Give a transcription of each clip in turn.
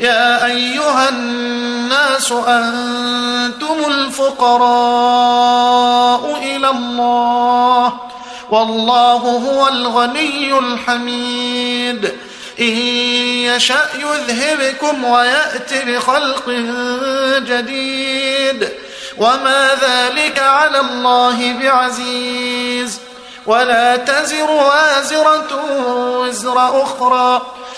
يا أيها الناس أنتم الفقراء إلى الله والله هو الغني الحميد إن يشأ يذهبكم ويأت بخلق جديد وما ذلك على الله بعزيز ولا تزر وازرة وزر أخرى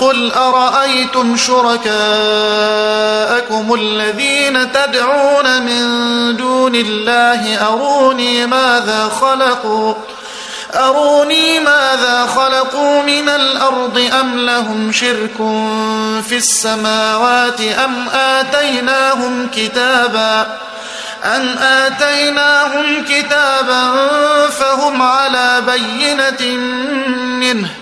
قل أرأيتم شركاءكم الذين تدعون من دون الله أروني ماذا خلقوا؟ أروني ماذا خلقوا من الأرض أم لهم شرك في السماوات أم آتيناهم كتابا؟ أن آتيناهم كتابا فهم على بينة منه.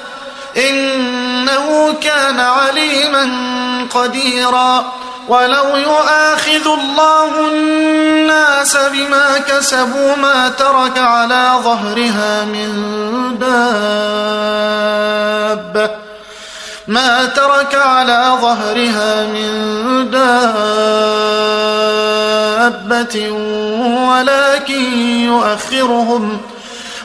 إنه كان عليما قديرا. ولو يؤاخذ الله الناس بما كسبوا ما ترك على ظهرها من دابة ما ترك على ظهرها من دابة ولكن يؤخرهم